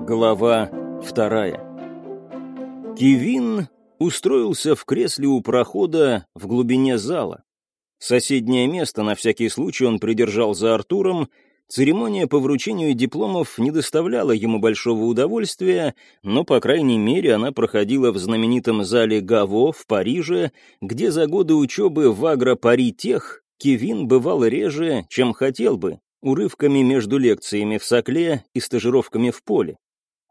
Глава вторая. Кивин устроился в кресле у прохода в глубине зала. Соседнее место на всякий случай он придержал за Артуром. Церемония по вручению дипломов не доставляла ему большого удовольствия, но, по крайней мере, она проходила в знаменитом зале Гаво в Париже, где за годы учебы в Агро-Пари-Тех Кевин бывал реже, чем хотел бы, урывками между лекциями в Сокле и стажировками в поле.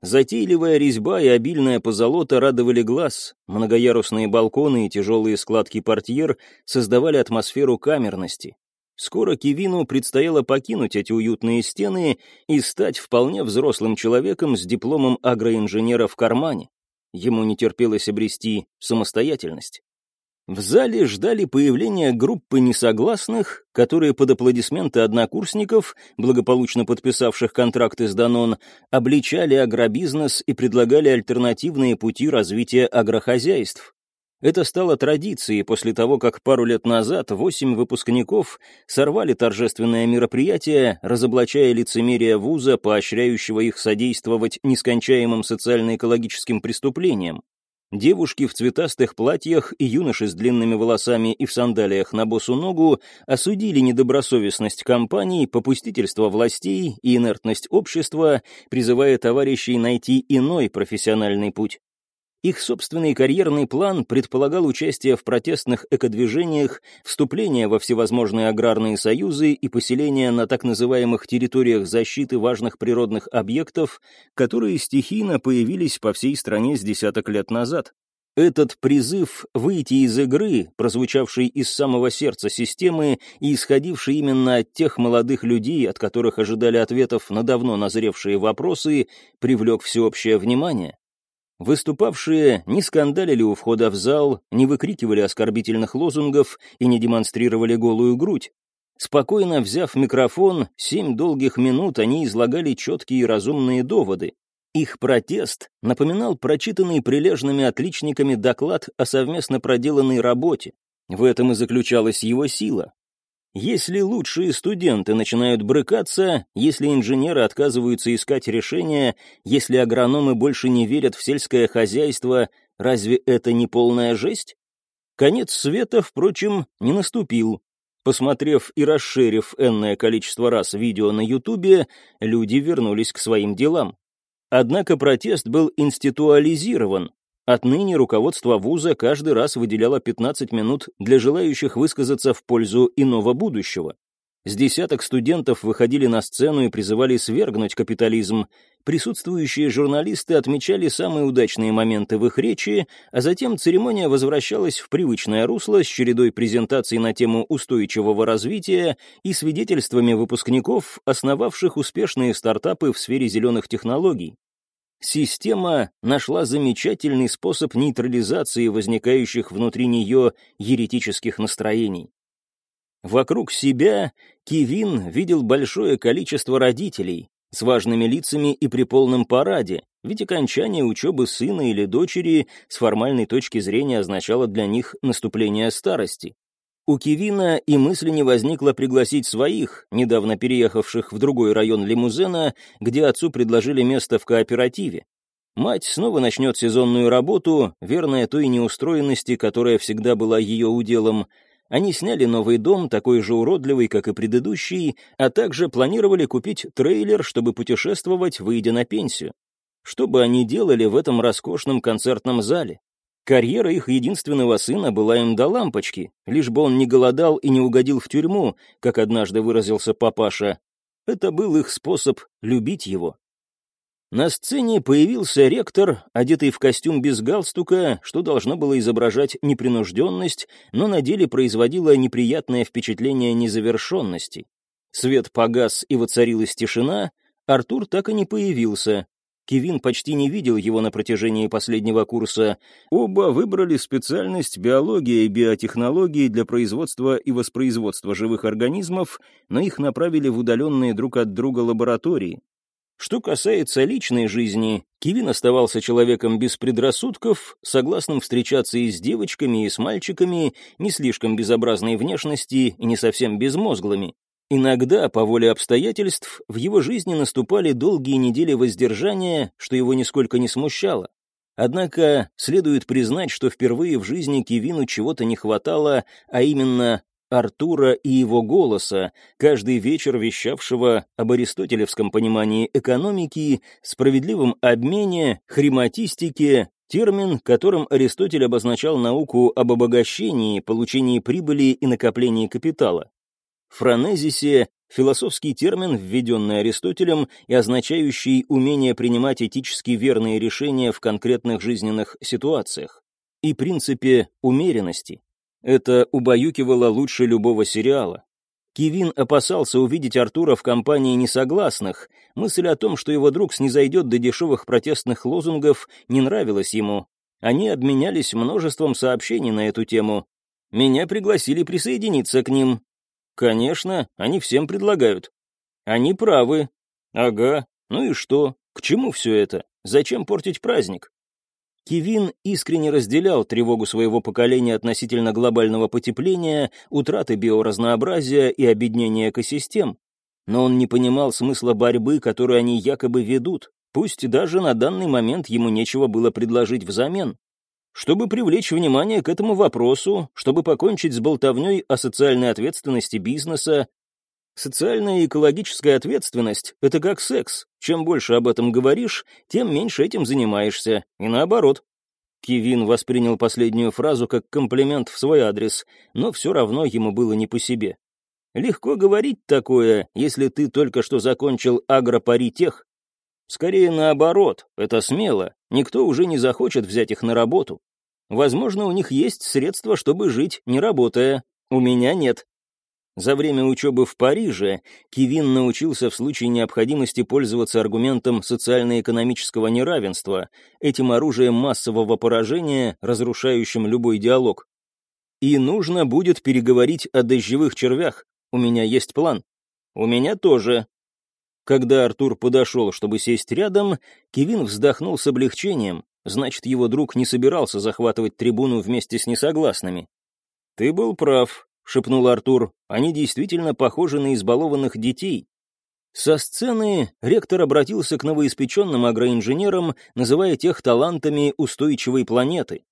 Затейливая резьба и обильная позолота радовали глаз, многоярусные балконы и тяжелые складки портьер создавали атмосферу камерности. Скоро Кивину предстояло покинуть эти уютные стены и стать вполне взрослым человеком с дипломом агроинженера в кармане. Ему не терпелось обрести самостоятельность. В зале ждали появления группы несогласных, которые под аплодисменты однокурсников, благополучно подписавших контракты с Данон, обличали агробизнес и предлагали альтернативные пути развития агрохозяйств. Это стало традицией после того, как пару лет назад восемь выпускников сорвали торжественное мероприятие, разоблачая лицемерие вуза, поощряющего их содействовать нескончаемым социально-экологическим преступлениям. Девушки в цветастых платьях и юноши с длинными волосами и в сандалиях на босу ногу осудили недобросовестность компаний, попустительство властей и инертность общества, призывая товарищей найти иной профессиональный путь. Их собственный карьерный план предполагал участие в протестных экодвижениях, вступление во всевозможные аграрные союзы и поселение на так называемых территориях защиты важных природных объектов, которые стихийно появились по всей стране с десяток лет назад. Этот призыв выйти из игры, прозвучавший из самого сердца системы и исходивший именно от тех молодых людей, от которых ожидали ответов на давно назревшие вопросы, привлек всеобщее внимание. Выступавшие не скандалили у входа в зал, не выкрикивали оскорбительных лозунгов и не демонстрировали голую грудь. Спокойно взяв микрофон, семь долгих минут они излагали четкие и разумные доводы. Их протест напоминал прочитанный прилежными отличниками доклад о совместно проделанной работе. В этом и заключалась его сила. Если лучшие студенты начинают брыкаться, если инженеры отказываются искать решения, если агрономы больше не верят в сельское хозяйство, разве это не полная жесть? Конец света, впрочем, не наступил. Посмотрев и расширив энное количество раз видео на Ютубе, люди вернулись к своим делам. Однако протест был институализирован, Отныне руководство вуза каждый раз выделяло 15 минут для желающих высказаться в пользу иного будущего. С десяток студентов выходили на сцену и призывали свергнуть капитализм. Присутствующие журналисты отмечали самые удачные моменты в их речи, а затем церемония возвращалась в привычное русло с чередой презентаций на тему устойчивого развития и свидетельствами выпускников, основавших успешные стартапы в сфере зеленых технологий. Система нашла замечательный способ нейтрализации возникающих внутри нее еретических настроений. Вокруг себя Кивин видел большое количество родителей с важными лицами и при полном параде, ведь окончание учебы сына или дочери с формальной точки зрения означало для них наступление старости. У Кивина и мысли не возникло пригласить своих, недавно переехавших в другой район Лимузена, где отцу предложили место в кооперативе. Мать снова начнет сезонную работу, верная той неустроенности, которая всегда была ее уделом. Они сняли новый дом, такой же уродливый, как и предыдущий, а также планировали купить трейлер, чтобы путешествовать, выйдя на пенсию. Что бы они делали в этом роскошном концертном зале? Карьера их единственного сына была им до лампочки, лишь бы он не голодал и не угодил в тюрьму, как однажды выразился папаша. Это был их способ любить его. На сцене появился ректор, одетый в костюм без галстука, что должно было изображать непринужденность, но на деле производило неприятное впечатление незавершенности. Свет погас и воцарилась тишина, Артур так и не появился, Кевин почти не видел его на протяжении последнего курса. Оба выбрали специальность биология и биотехнологии для производства и воспроизводства живых организмов, но их направили в удаленные друг от друга лаборатории. Что касается личной жизни, Кевин оставался человеком без предрассудков, согласным встречаться и с девочками, и с мальчиками, не слишком безобразной внешности и не совсем безмозглыми. Иногда, по воле обстоятельств, в его жизни наступали долгие недели воздержания, что его нисколько не смущало. Однако следует признать, что впервые в жизни Кевину чего-то не хватало, а именно Артура и его голоса, каждый вечер вещавшего об аристотелевском понимании экономики, справедливом обмене, хрематистике, термин, которым Аристотель обозначал науку об обогащении, получении прибыли и накоплении капитала. Фронезисе — философский термин, введенный Аристотелем и означающий умение принимать этически верные решения в конкретных жизненных ситуациях. И принципе умеренности. Это убаюкивало лучше любого сериала. Кевин опасался увидеть Артура в компании несогласных. Мысль о том, что его друг снизойдет до дешевых протестных лозунгов, не нравилась ему. Они обменялись множеством сообщений на эту тему. Меня пригласили присоединиться к ним. Конечно, они всем предлагают. Они правы. Ага, ну и что? К чему все это? Зачем портить праздник? Кевин искренне разделял тревогу своего поколения относительно глобального потепления, утраты биоразнообразия и обеднения экосистем. Но он не понимал смысла борьбы, которую они якобы ведут, пусть даже на данный момент ему нечего было предложить взамен. Чтобы привлечь внимание к этому вопросу, чтобы покончить с болтовней о социальной ответственности бизнеса, Социальная и экологическая ответственность — это как секс. Чем больше об этом говоришь, тем меньше этим занимаешься. И наоборот. Кевин воспринял последнюю фразу как комплимент в свой адрес, но все равно ему было не по себе. Легко говорить такое, если ты только что закончил агропаритех. Скорее наоборот, это смело, никто уже не захочет взять их на работу. Возможно, у них есть средства, чтобы жить, не работая. У меня нет. За время учебы в Париже Кевин научился в случае необходимости пользоваться аргументом социально-экономического неравенства, этим оружием массового поражения, разрушающим любой диалог. И нужно будет переговорить о дождевых червях. У меня есть план. У меня тоже. Когда Артур подошел, чтобы сесть рядом, Кевин вздохнул с облегчением. Значит, его друг не собирался захватывать трибуну вместе с несогласными. «Ты был прав», шепнул Артур, — «они действительно похожи на избалованных детей». Со сцены ректор обратился к новоиспеченным агроинженерам, называя тех талантами устойчивой планеты.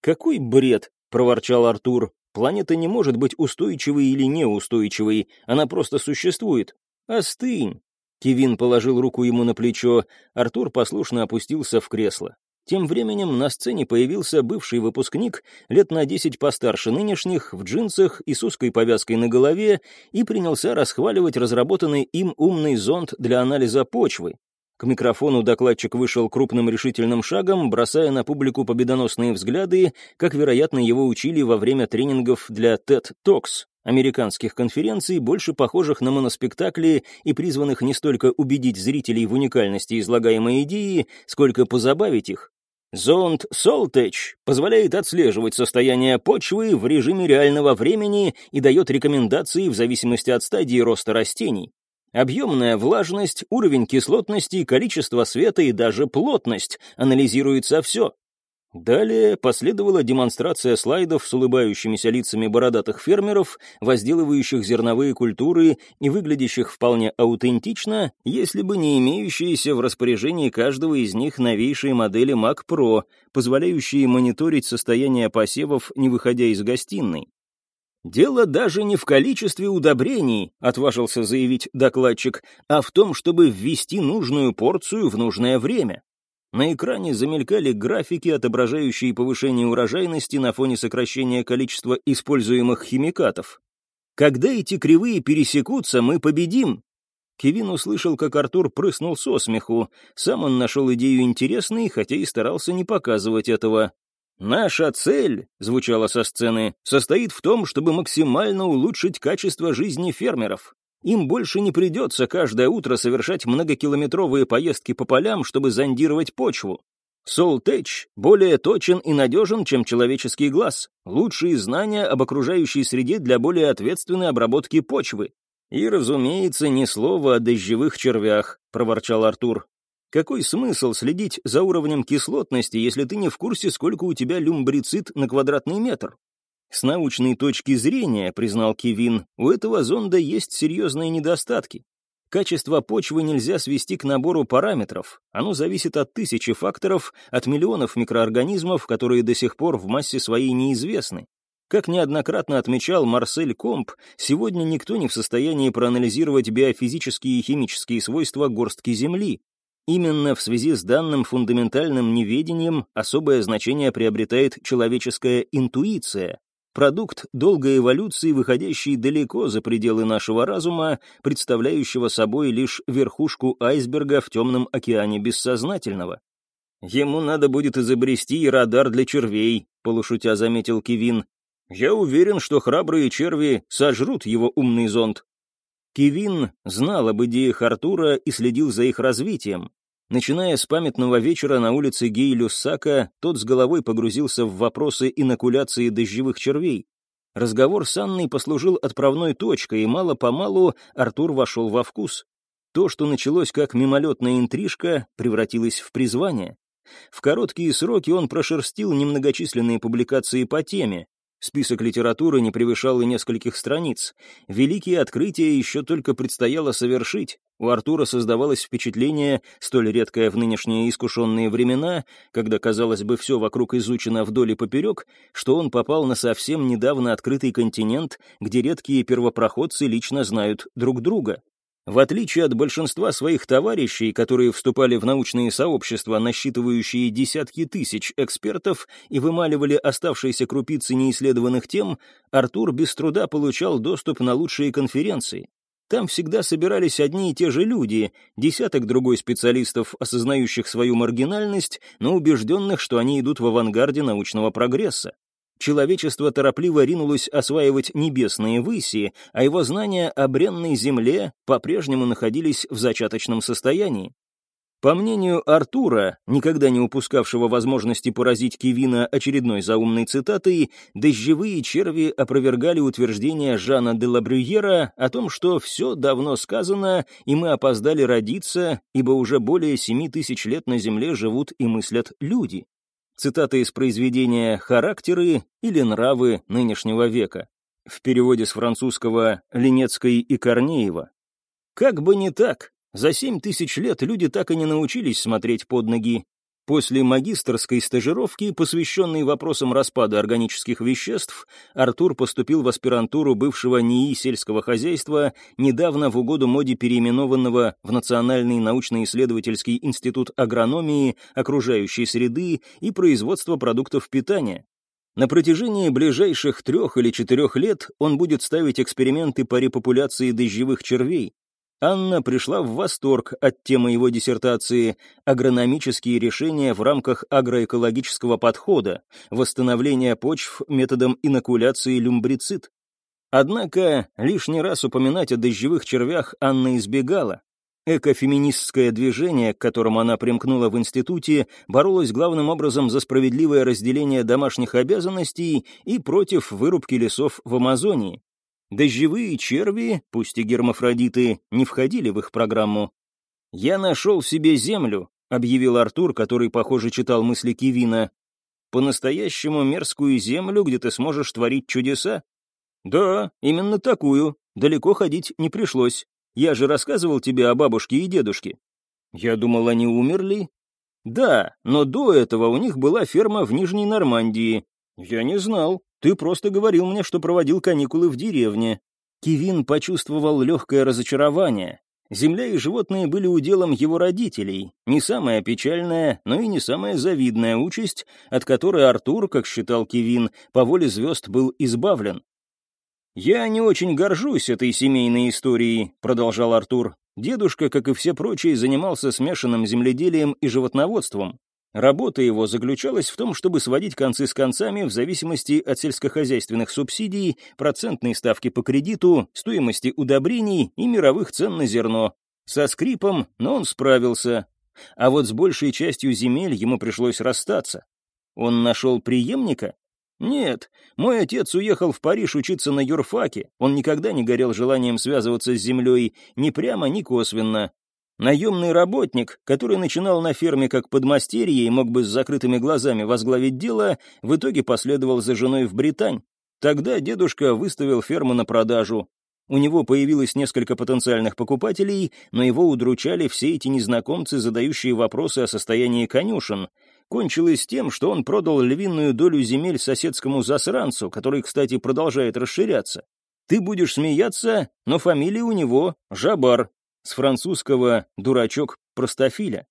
«Какой бред!» — проворчал Артур. «Планета не может быть устойчивой или неустойчивой, она просто существует. Остынь!» Кевин положил руку ему на плечо, Артур послушно опустился в кресло. Тем временем на сцене появился бывший выпускник, лет на десять постарше нынешних, в джинсах и с узкой повязкой на голове, и принялся расхваливать разработанный им умный зонд для анализа почвы. К микрофону докладчик вышел крупным решительным шагом, бросая на публику победоносные взгляды, как, вероятно, его учили во время тренингов для TED Talks, американских конференций, больше похожих на моноспектакли и призванных не столько убедить зрителей в уникальности излагаемой идеи, сколько позабавить их. Зонд Soltech позволяет отслеживать состояние почвы в режиме реального времени и дает рекомендации в зависимости от стадии роста растений. Объемная влажность, уровень кислотности, количество света и даже плотность анализируется все. Далее последовала демонстрация слайдов с улыбающимися лицами бородатых фермеров, возделывающих зерновые культуры и выглядящих вполне аутентично, если бы не имеющиеся в распоряжении каждого из них новейшие модели Mac Pro, позволяющие мониторить состояние посевов, не выходя из гостиной. «Дело даже не в количестве удобрений», — отважился заявить докладчик, «а в том, чтобы ввести нужную порцию в нужное время. На экране замелькали графики, отображающие повышение урожайности на фоне сокращения количества используемых химикатов. «Когда эти кривые пересекутся, мы победим!» Кевин услышал, как Артур прыснул со смеху. Сам он нашел идею интересной, хотя и старался не показывать этого. «Наша цель», — звучало со сцены, — «состоит в том, чтобы максимально улучшить качество жизни фермеров. Им больше не придется каждое утро совершать многокилометровые поездки по полям, чтобы зондировать почву. Солтеч более точен и надежен, чем человеческий глаз. Лучшие знания об окружающей среде для более ответственной обработки почвы. И, разумеется, ни слова о дождевых червях, проворчал Артур. Какой смысл следить за уровнем кислотности, если ты не в курсе, сколько у тебя люмбрицид на квадратный метр? С научной точки зрения, признал Кевин, у этого зонда есть серьезные недостатки. Качество почвы нельзя свести к набору параметров. Оно зависит от тысячи факторов, от миллионов микроорганизмов, которые до сих пор в массе своей неизвестны. Как неоднократно отмечал Марсель Комп, сегодня никто не в состоянии проанализировать биофизические и химические свойства горстки Земли. Именно в связи с данным фундаментальным неведением особое значение приобретает человеческая интуиция, продукт долгой эволюции, выходящий далеко за пределы нашего разума, представляющего собой лишь верхушку айсберга в темном океане бессознательного. «Ему надо будет изобрести радар для червей», — полушутя заметил Кевин. «Я уверен, что храбрые черви сожрут его умный зонд». Кевин знал об идеях Артура и следил за их развитием. Начиная с памятного вечера на улице Гей-Люссака, тот с головой погрузился в вопросы инокуляции дождевых червей. Разговор с Анной послужил отправной точкой, и мало-помалу Артур вошел во вкус. То, что началось как мимолетная интрижка, превратилось в призвание. В короткие сроки он прошерстил немногочисленные публикации по теме, Список литературы не превышал и нескольких страниц. Великие открытия еще только предстояло совершить. У Артура создавалось впечатление, столь редкое в нынешние искушенные времена, когда, казалось бы, все вокруг изучено вдоль и поперек, что он попал на совсем недавно открытый континент, где редкие первопроходцы лично знают друг друга. В отличие от большинства своих товарищей, которые вступали в научные сообщества, насчитывающие десятки тысяч экспертов и вымаливали оставшиеся крупицы неисследованных тем, Артур без труда получал доступ на лучшие конференции. Там всегда собирались одни и те же люди, десяток другой специалистов, осознающих свою маргинальность, но убежденных, что они идут в авангарде научного прогресса. Человечество торопливо ринулось осваивать небесные выси, а его знания о бренной земле по-прежнему находились в зачаточном состоянии. По мнению Артура, никогда не упускавшего возможности поразить Кевина очередной заумной цитатой, дождевые черви опровергали утверждение Жана де Лабрюера о том, что все давно сказано, и мы опоздали родиться, ибо уже более семи тысяч лет на Земле живут и мыслят люди. Цитата из произведения «Характеры» или «Нравы нынешнего века». В переводе с французского Ленецкой и Корнеева. Как бы не так, за семь тысяч лет люди так и не научились смотреть под ноги, После магистрской стажировки, посвященной вопросам распада органических веществ, Артур поступил в аспирантуру бывшего НИИ сельского хозяйства, недавно в угоду моде переименованного в Национальный научно-исследовательский институт агрономии, окружающей среды и производства продуктов питания. На протяжении ближайших трех или четырех лет он будет ставить эксперименты по репопуляции дождевых червей, Анна пришла в восторг от темы его диссертации «Агрономические решения в рамках агроэкологического подхода. Восстановление почв методом инокуляции люмбрицид». Однако лишний раз упоминать о дождевых червях Анна избегала. Экофеминистское движение, к которому она примкнула в институте, боролось главным образом за справедливое разделение домашних обязанностей и против вырубки лесов в Амазонии. Дождевые черви, пусть и гермафродиты, не входили в их программу. «Я нашел себе землю», — объявил Артур, который, похоже, читал мысли Кивина. «По-настоящему мерзкую землю, где ты сможешь творить чудеса?» «Да, именно такую. Далеко ходить не пришлось. Я же рассказывал тебе о бабушке и дедушке». «Я думал, они умерли?» «Да, но до этого у них была ферма в Нижней Нормандии. Я не знал. Ты просто говорил мне, что проводил каникулы в деревне». Кивин почувствовал легкое разочарование. Земля и животные были уделом его родителей, не самая печальная, но и не самая завидная участь, от которой Артур, как считал Кивин, по воле звезд был избавлен. «Я не очень горжусь этой семейной историей», — продолжал Артур. «Дедушка, как и все прочие, занимался смешанным земледелием и животноводством. Работа его заключалась в том, чтобы сводить концы с концами в зависимости от сельскохозяйственных субсидий, процентной ставки по кредиту, стоимости удобрений и мировых цен на зерно. Со скрипом, но он справился. А вот с большей частью земель ему пришлось расстаться. Он нашел преемника? Нет, мой отец уехал в Париж учиться на юрфаке, он никогда не горел желанием связываться с землей, ни прямо, ни косвенно. Наемный работник, который начинал на ферме как подмастерье и мог бы с закрытыми глазами возглавить дело, в итоге последовал за женой в Британь. Тогда дедушка выставил ферму на продажу. У него появилось несколько потенциальных покупателей, но его удручали все эти незнакомцы, задающие вопросы о состоянии конюшен. Кончилось тем, что он продал львиную долю земель соседскому засранцу, который, кстати, продолжает расширяться. Ты будешь смеяться, но фамилия у него Жабар, с французского «дурачок простофиля».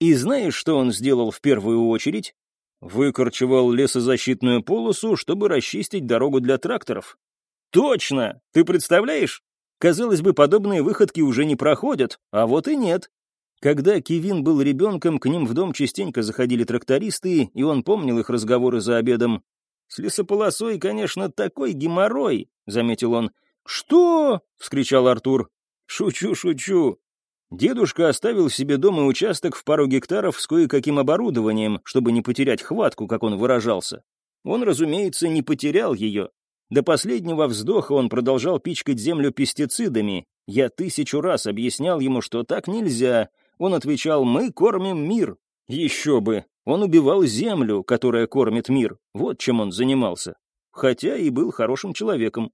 И знаешь, что он сделал в первую очередь? Выкорчевал лесозащитную полосу, чтобы расчистить дорогу для тракторов. Точно! Ты представляешь? Казалось бы, подобные выходки уже не проходят, а вот и нет. Когда Кевин был ребенком, к ним в дом частенько заходили трактористы, и он помнил их разговоры за обедом. «С лесополосой, конечно, такой геморрой», — заметил он. «Что?» — вскричал Артур. «Шучу, шучу. Дедушка оставил себе дом и участок в пару гектаров с кое-каким оборудованием, чтобы не потерять хватку, как он выражался. Он, разумеется, не потерял ее. До последнего вздоха он продолжал пичкать землю пестицидами. Я тысячу раз объяснял ему, что так нельзя. Он отвечал «Мы кормим мир». Еще бы, он убивал землю, которая кормит мир. Вот чем он занимался. Хотя и был хорошим человеком.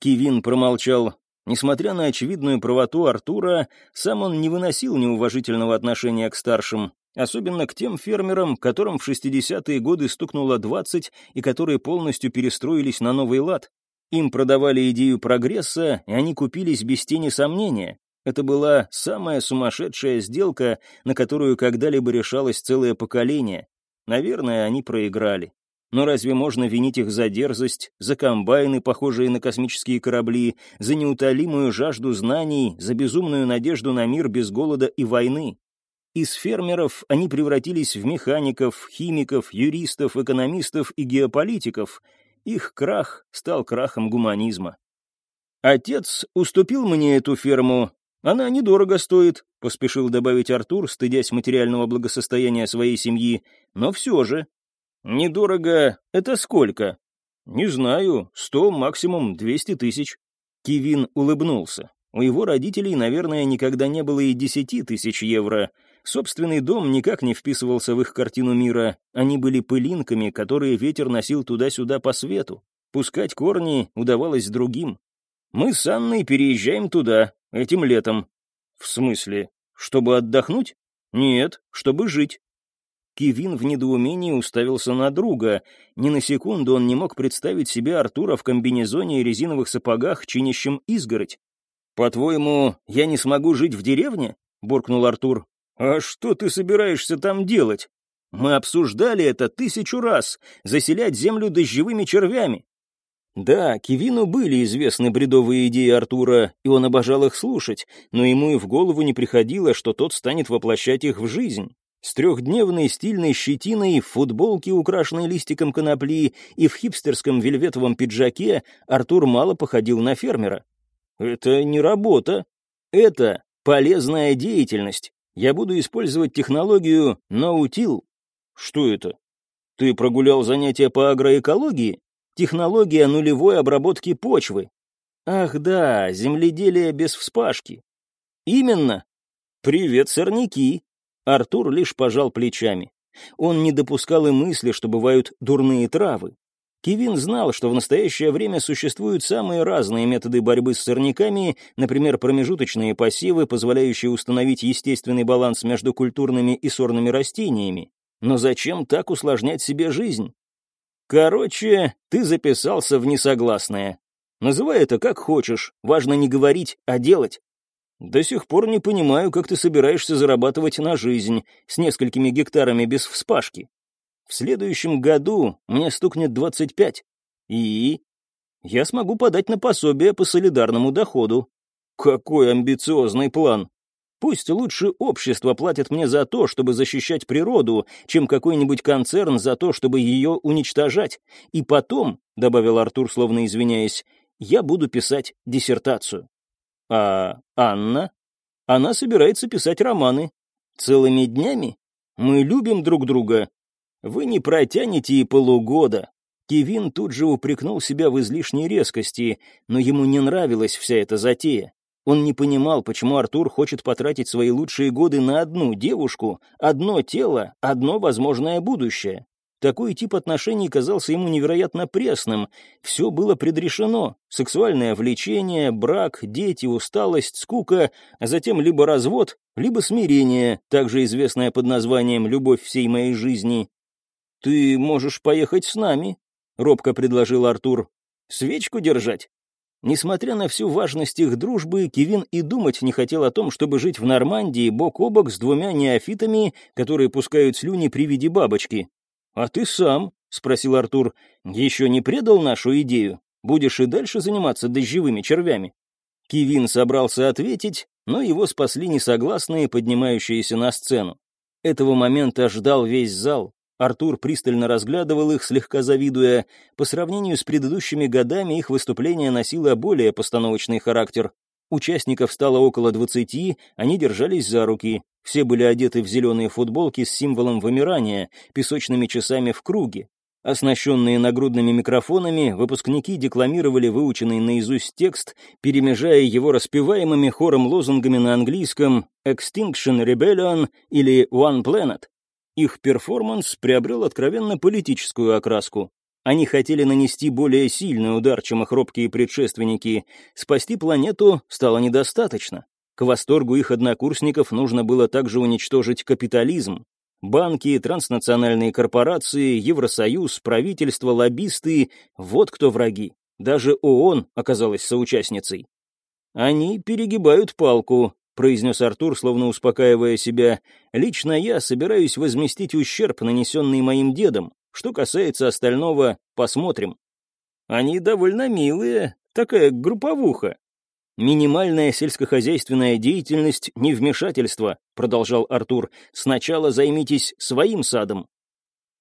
Кивин промолчал, Несмотря на очевидную правоту Артура, сам он не выносил неуважительного отношения к старшим, особенно к тем фермерам, которым в 60-е годы стукнуло 20 и которые полностью перестроились на новый лад. Им продавали идею прогресса, и они купились без тени сомнения. Это была самая сумасшедшая сделка, на которую когда-либо решалось целое поколение. Наверное, они проиграли. Но разве можно винить их за дерзость, за комбайны, похожие на космические корабли, за неутолимую жажду знаний, за безумную надежду на мир без голода и войны? Из фермеров они превратились в механиков, химиков, юристов, экономистов и геополитиков. Их крах стал крахом гуманизма. «Отец уступил мне эту ферму. Она недорого стоит», — поспешил добавить Артур, стыдясь материального благосостояния своей семьи, «но все же «Недорого — это сколько?» «Не знаю, сто, максимум двести тысяч». Кивин улыбнулся. У его родителей, наверное, никогда не было и десяти тысяч евро. Собственный дом никак не вписывался в их картину мира. Они были пылинками, которые ветер носил туда-сюда по свету. Пускать корни удавалось другим. Мы с Анной переезжаем туда, этим летом. В смысле? Чтобы отдохнуть? Нет, чтобы жить. Кивин в недоумении уставился на друга. Ни на секунду он не мог представить себе Артура в комбинезоне и резиновых сапогах, чинящем изгородь. «По-твоему, я не смогу жить в деревне?» — буркнул Артур. «А что ты собираешься там делать? Мы обсуждали это тысячу раз — заселять землю дождевыми червями». Да, Кивину были известны бредовые идеи Артура, и он обожал их слушать, но ему и в голову не приходило, что тот станет воплощать их в жизнь. С трехдневной стильной щетиной, в футболке, украшенной листиком конопли, и в хипстерском вельветовом пиджаке Артур мало походил на фермера. «Это не работа. Это полезная деятельность. Я буду использовать технологию наутил». «Что это? Ты прогулял занятия по агроэкологии? Технология нулевой обработки почвы». «Ах да, земледелие без вспашки». «Именно. Привет, сорняки. Артур лишь пожал плечами. Он не допускал и мысли, что бывают дурные травы. Кевин знал, что в настоящее время существуют самые разные методы борьбы с сорняками, например, промежуточные посевы, позволяющие установить естественный баланс между культурными и сорными растениями. Но зачем так усложнять себе жизнь? Короче, ты записался в несогласное. Называй это как хочешь, важно не говорить, а делать. До сих пор не понимаю, как ты собираешься зарабатывать на жизнь с несколькими гектарами без вспашки. В следующем году мне стукнет 25. И я смогу подать на пособие по солидарному доходу. Какой амбициозный план. Пусть лучше общество платит мне за то, чтобы защищать природу, чем какой-нибудь концерн за то, чтобы ее уничтожать. И потом, — добавил Артур, словно извиняясь, — я буду писать диссертацию. А Анна? Она собирается писать романы. Целыми днями? Мы любим друг друга. Вы не протянете и полугода. Кевин тут же упрекнул себя в излишней резкости, но ему не нравилась вся эта затея. Он не понимал, почему Артур хочет потратить свои лучшие годы на одну девушку, одно тело, одно возможное будущее. Такой тип отношений казался ему невероятно пресным. Все было предрешено. Сексуальное влечение, брак, дети, усталость, скука, а затем либо развод, либо смирение, также известное под названием «любовь всей моей жизни». «Ты можешь поехать с нами», — робко предложил Артур. «Свечку держать?» Несмотря на всю важность их дружбы, Кевин и думать не хотел о том, чтобы жить в Нормандии бок о бок с двумя неофитами, которые пускают слюни при виде бабочки. «А ты сам?» — спросил Артур. «Еще не предал нашу идею? Будешь и дальше заниматься дождевыми червями?» Кевин собрался ответить, но его спасли несогласные, поднимающиеся на сцену. Этого момента ждал весь зал. Артур пристально разглядывал их, слегка завидуя. По сравнению с предыдущими годами их выступление носило более постановочный характер. Участников стало около двадцати, они держались за руки. Все были одеты в зеленые футболки с символом вымирания, песочными часами в круге. Оснащенные нагрудными микрофонами, выпускники декламировали выученный наизусть текст, перемежая его распеваемыми хором лозунгами на английском «Extinction Rebellion» или «One Planet». Их перформанс приобрел откровенно политическую окраску. Они хотели нанести более сильный удар, чем их робкие предшественники. Спасти планету стало недостаточно. К восторгу их однокурсников нужно было также уничтожить капитализм. Банки, транснациональные корпорации, Евросоюз, правительство, лоббисты — вот кто враги. Даже ООН оказалась соучастницей. Они перегибают палку, произнес Артур, словно успокаивая себя. «Лично я собираюсь возместить ущерб, нанесенный моим дедом. Что касается остального, посмотрим». «Они довольно милые, такая групповуха». «Минимальная сельскохозяйственная деятельность — не вмешательство», — продолжал Артур. «Сначала займитесь своим садом».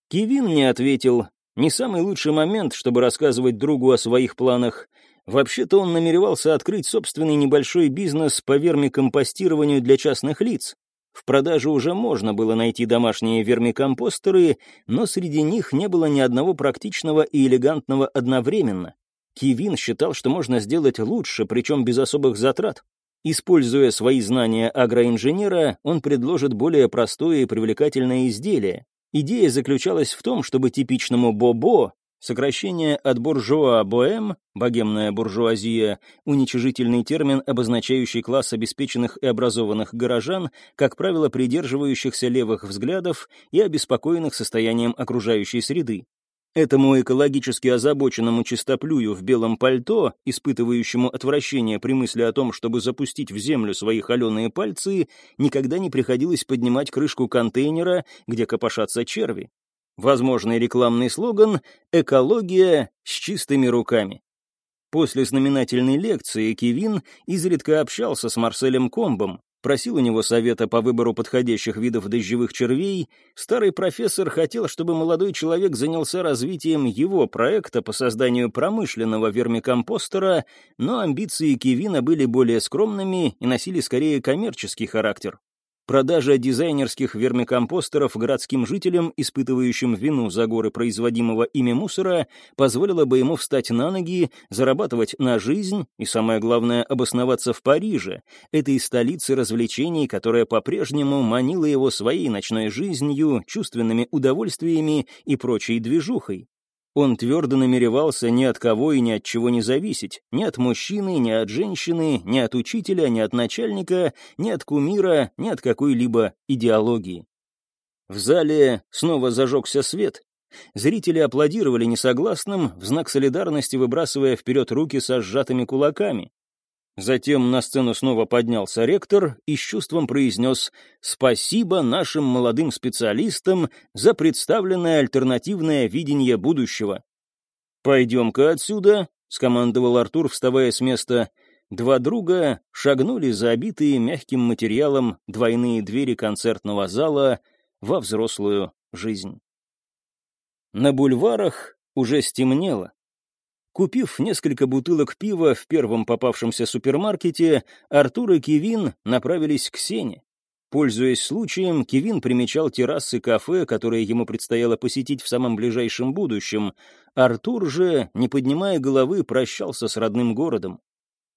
Кивин не ответил. Не самый лучший момент, чтобы рассказывать другу о своих планах. Вообще-то он намеревался открыть собственный небольшой бизнес по вермикомпостированию для частных лиц. В продаже уже можно было найти домашние вермикомпостеры, но среди них не было ни одного практичного и элегантного одновременно. Кивин считал, что можно сделать лучше, причем без особых затрат. Используя свои знания агроинженера, он предложит более простое и привлекательное изделие. Идея заключалась в том, чтобы типичному Бобо Сокращение от буржуа боэм, богемная буржуазия, уничижительный термин, обозначающий класс обеспеченных и образованных горожан, как правило, придерживающихся левых взглядов и обеспокоенных состоянием окружающей среды. Этому экологически озабоченному чистоплюю в белом пальто, испытывающему отвращение при мысли о том, чтобы запустить в землю свои холеные пальцы, никогда не приходилось поднимать крышку контейнера, где копошатся черви. Возможный рекламный слоган «Экология с чистыми руками». После знаменательной лекции Кевин изредка общался с Марселем Комбом, просил у него совета по выбору подходящих видов дождевых червей. Старый профессор хотел, чтобы молодой человек занялся развитием его проекта по созданию промышленного вермикомпостера, но амбиции Кевина были более скромными и носили скорее коммерческий характер. Продажа дизайнерских вермикомпостеров городским жителям, испытывающим вину за горы производимого ими мусора, позволила бы ему встать на ноги, зарабатывать на жизнь и, самое главное, обосноваться в Париже, этой столице развлечений, которая по-прежнему манила его своей ночной жизнью, чувственными удовольствиями и прочей движухой. Он твердо намеревался ни от кого и ни от чего не зависеть, ни от мужчины, ни от женщины, ни от учителя, ни от начальника, ни от кумира, ни от какой-либо идеологии. В зале снова зажегся свет. Зрители аплодировали несогласным, в знак солидарности выбрасывая вперед руки со сжатыми кулаками. Затем на сцену снова поднялся ректор и с чувством произнес «Спасибо нашим молодым специалистам за представленное альтернативное видение будущего». «Пойдем-ка отсюда», — скомандовал Артур, вставая с места. Два друга шагнули за обитые мягким материалом двойные двери концертного зала во взрослую жизнь. На бульварах уже стемнело. Купив несколько бутылок пива в первом попавшемся супермаркете, Артур и Кевин направились к Сене. Пользуясь случаем, Кевин примечал террасы кафе, которые ему предстояло посетить в самом ближайшем будущем. Артур же, не поднимая головы, прощался с родным городом.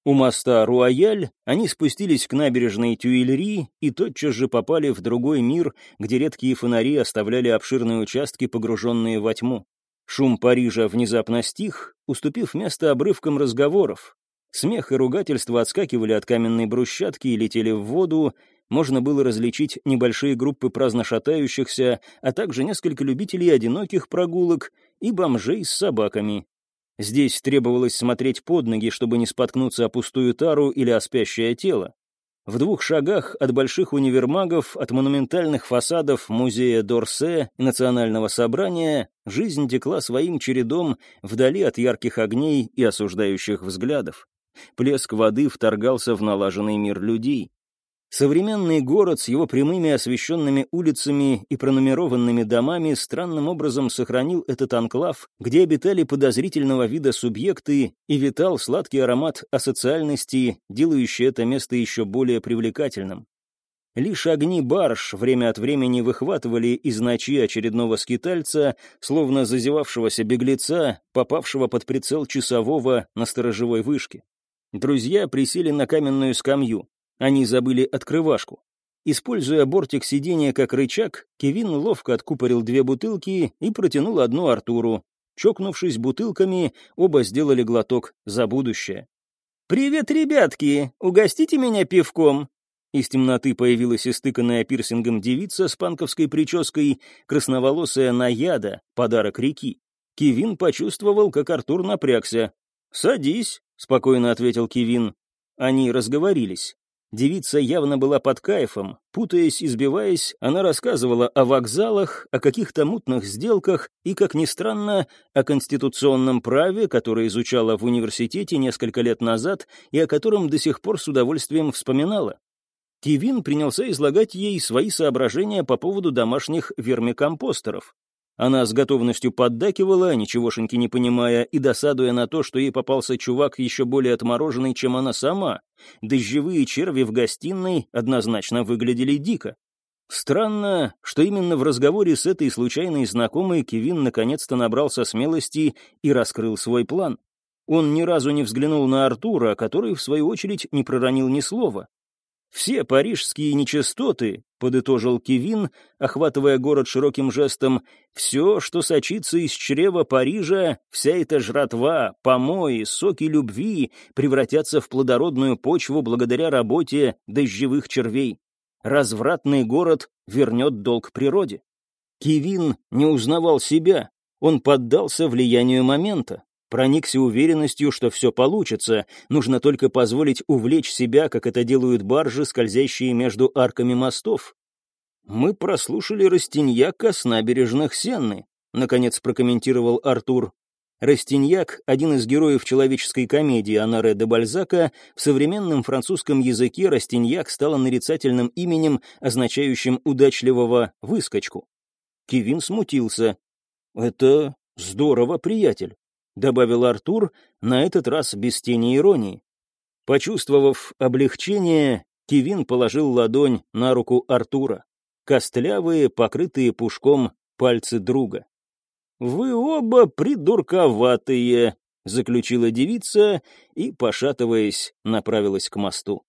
У моста Руаяль они спустились к набережной Тюильри и тотчас же попали в другой мир, где редкие фонари оставляли обширные участки, погруженные во тьму. Шум Парижа внезапно стих, уступив место обрывкам разговоров. Смех и ругательства отскакивали от каменной брусчатки и летели в воду, можно было различить небольшие группы праздно шатающихся, а также несколько любителей одиноких прогулок и бомжей с собаками. Здесь требовалось смотреть под ноги, чтобы не споткнуться о пустую тару или о спящее тело. В двух шагах от больших универмагов, от монументальных фасадов музея Дорсе и Национального собрания жизнь текла своим чередом вдали от ярких огней и осуждающих взглядов. Плеск воды вторгался в налаженный мир людей. Современный город с его прямыми освещенными улицами и пронумерованными домами странным образом сохранил этот анклав, где обитали подозрительного вида субъекты и витал сладкий аромат асоциальности, делающий это место еще более привлекательным. Лишь огни барж время от времени выхватывали из ночи очередного скитальца, словно зазевавшегося беглеца, попавшего под прицел часового на сторожевой вышке. Друзья присели на каменную скамью. Они забыли открывашку. Используя бортик сиденья как рычаг, Кевин ловко откупорил две бутылки и протянул одну Артуру. Чокнувшись бутылками, оба сделали глоток за будущее. «Привет, ребятки! Угостите меня пивком!» Из темноты появилась истыканная пирсингом девица с панковской прической, красноволосая наяда, подарок реки. Кевин почувствовал, как Артур напрягся. «Садись», — спокойно ответил Кевин. Они разговорились. Девица явно была под кайфом. Путаясь и сбиваясь, она рассказывала о вокзалах, о каких-то мутных сделках и, как ни странно, о конституционном праве, которое изучала в университете несколько лет назад и о котором до сих пор с удовольствием вспоминала. Кивин принялся излагать ей свои соображения по поводу домашних вермикомпостеров. Она с готовностью поддакивала, ничегошеньки не понимая, и досадуя на то, что ей попался чувак еще более отмороженный, чем она сама. Дождевые черви в гостиной однозначно выглядели дико. Странно, что именно в разговоре с этой случайной знакомой Кевин наконец-то набрался смелости и раскрыл свой план. Он ни разу не взглянул на Артура, который, в свою очередь, не проронил ни слова. Все парижские нечистоты, подытожил Кевин, охватывая город широким жестом, все, что сочится из чрева Парижа, вся эта жратва, помои, соки любви превратятся в плодородную почву благодаря работе дождевых червей. Развратный город вернет долг природе. Кевин не узнавал себя, он поддался влиянию момента проникся уверенностью, что все получится, нужно только позволить увлечь себя, как это делают баржи, скользящие между арками мостов. «Мы прослушали Растиньяка с набережных Сенны», — наконец прокомментировал Артур. Растиньяк, один из героев человеческой комедии Анаре де Бальзака, в современном французском языке Растиньяк стало нарицательным именем, означающим удачливого выскочку. Кивин смутился. «Это здорово, приятель. — добавил Артур, на этот раз без тени иронии. Почувствовав облегчение, Кевин положил ладонь на руку Артура. Костлявые, покрытые пушком пальцы друга. «Вы оба придурковатые», — заключила девица и, пошатываясь, направилась к мосту.